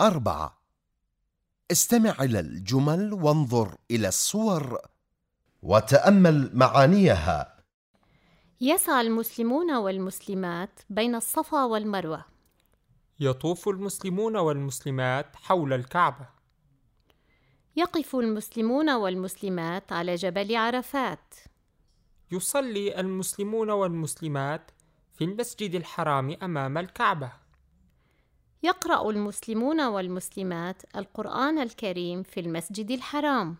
أربعة. استمع إلى الجمل وانظر إلى الصور وتأمل معانيها. يسعى المسلمون والمسلمات بين الصفا والمروة. يطوف المسلمون والمسلمات حول الكعبة. يقف المسلمون والمسلمات على جبل عرفات. يصلي المسلمون والمسلمات في المسجد الحرام أمام الكعبة. يقرأ المسلمون والمسلمات القرآن الكريم في المسجد الحرام.